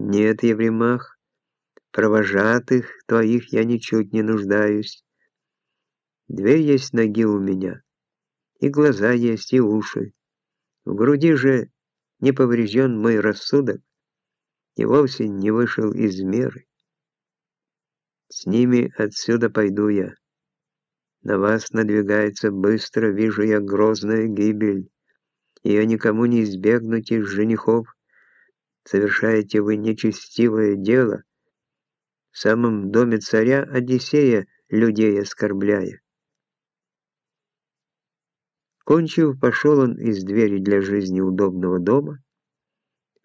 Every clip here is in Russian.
Нет, Евремах, провожатых твоих я ничуть не нуждаюсь. Две есть ноги у меня, и глаза есть, и уши. В груди же не поврежден мой рассудок и вовсе не вышел из меры. С ними отсюда пойду я. На вас надвигается быстро, вижу я грозная гибель. Ее никому не избегнуть из женихов. Совершаете вы нечестивое дело, в самом доме царя Одиссея людей оскорбляя. Кончив, пошел он из двери для жизни удобного дома,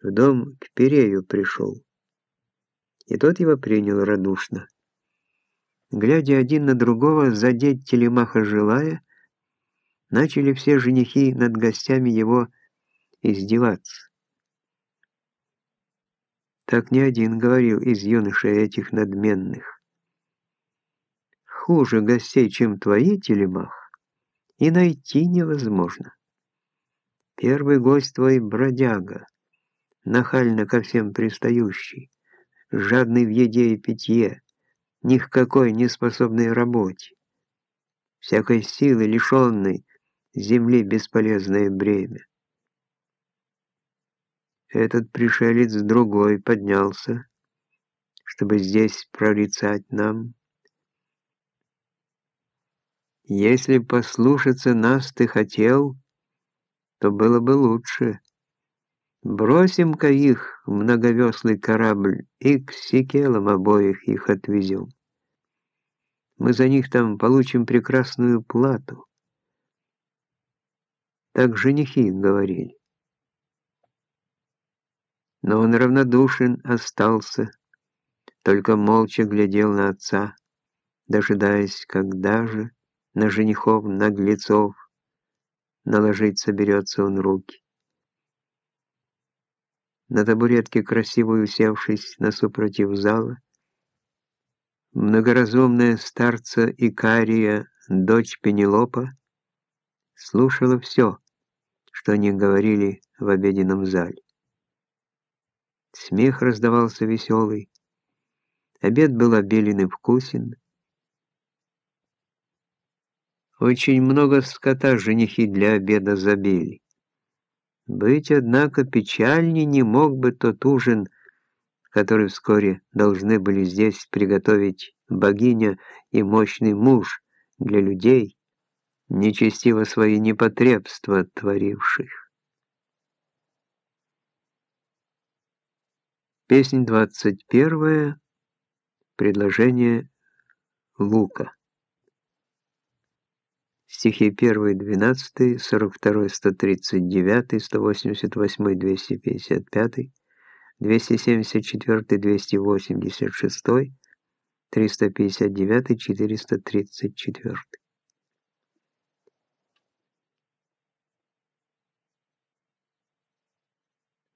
в дом к Перею пришел. И тот его принял радушно. Глядя один на другого, задеть телемаха желая, начали все женихи над гостями его издеваться. Так не один говорил из юношей этих надменных. Хуже гостей, чем твои, телемах, и найти невозможно. Первый гость твой бродяга, нахально ко всем пристающий, жадный в еде и питье, ни к какой не способной работе, всякой силы лишенной, земли бесполезное бремя. Этот пришелец другой поднялся, чтобы здесь прорицать нам, если послушаться нас ты хотел, то было бы лучше. Бросим-ка их в многовеслый корабль и к Сикелам обоих их отвезем. Мы за них там получим прекрасную плату. Так женихи говорили. Но он равнодушен остался, только молча глядел на отца, дожидаясь, когда же на женихов, наглецов, наложить соберется он руки. На табуретке, красиво усевшись на супротив зала, многоразумная старца Икария, дочь Пенелопа, слушала все, что они говорили в обеденном зале. Смех раздавался веселый, обед был обилен и вкусен, очень много скота женихи для обеда забили. Быть, однако, печальней не мог бы тот ужин, который вскоре должны были здесь приготовить богиня и мощный муж для людей, нечестиво свои непотребства творивших. Песнь 21. Предложение Лука. Стихи 1, 12, 42, 139, 188, 255, 274, 286, 359, 434.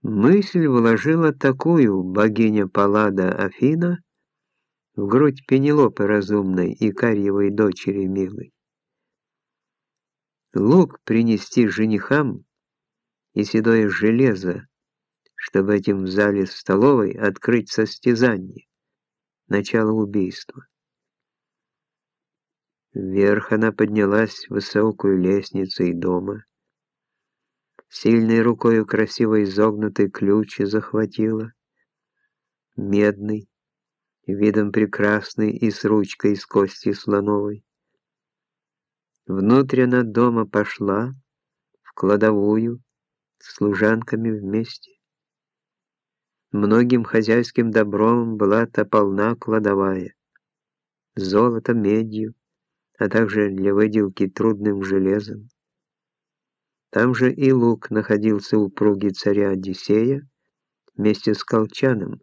Мысль вложила такую богиня Паллада Афина в грудь Пенелопы разумной и Карьевой дочери милой лук принести женихам и седое железо, чтобы этим в зале столовой открыть состязание, начало убийства. Вверх она поднялась высокую лестницу и дома, сильной рукой красиво изогнутый ключ захватила, медный, видом прекрасный и с ручкой из кости слоновой. Внутрь она дома пошла, в кладовую, с служанками вместе. Многим хозяйским добром была-то полна кладовая, золотом, медью, а также для выделки трудным железом. Там же и лук находился у пруги царя Одиссея вместе с колчаном,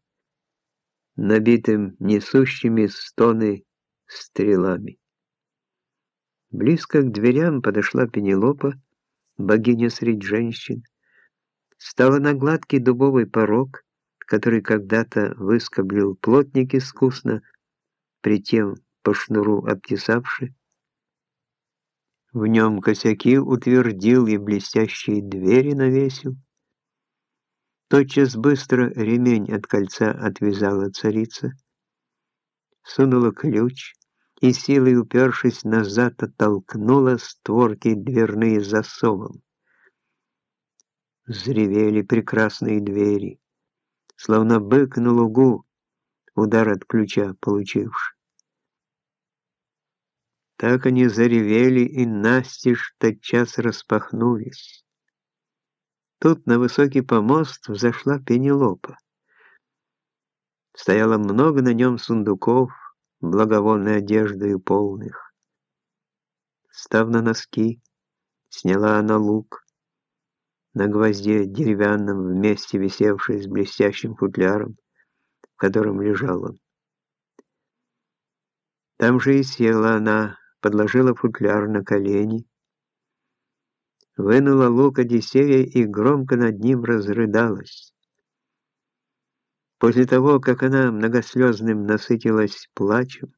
набитым несущими стоны стрелами. Близко к дверям подошла Пенелопа, богиня среди женщин, стала на гладкий дубовый порог, который когда-то выскоблил плотник искусно, притем по шнуру обтесавший. В нем косяки утвердил и блестящие двери навесил. Тотчас быстро ремень от кольца отвязала царица, сунула ключ и, силой упершись назад, оттолкнула створки дверные засовом. Взревели прекрасные двери, словно бык на лугу, удар от ключа получивший. Так они заревели и настежь тотчас распахнулись. Тут на высокий помост взошла Пенелопа. Стояло много на нем сундуков, благовонной одеждою полных. Став на носки, сняла она лук, на гвозде деревянном вместе висевший с блестящим футляром, в котором лежал он. Там же и села она, подложила футляр на колени, вынула лук Одиссея и громко над ним разрыдалась. После того, как она многослезным насытилась плачем,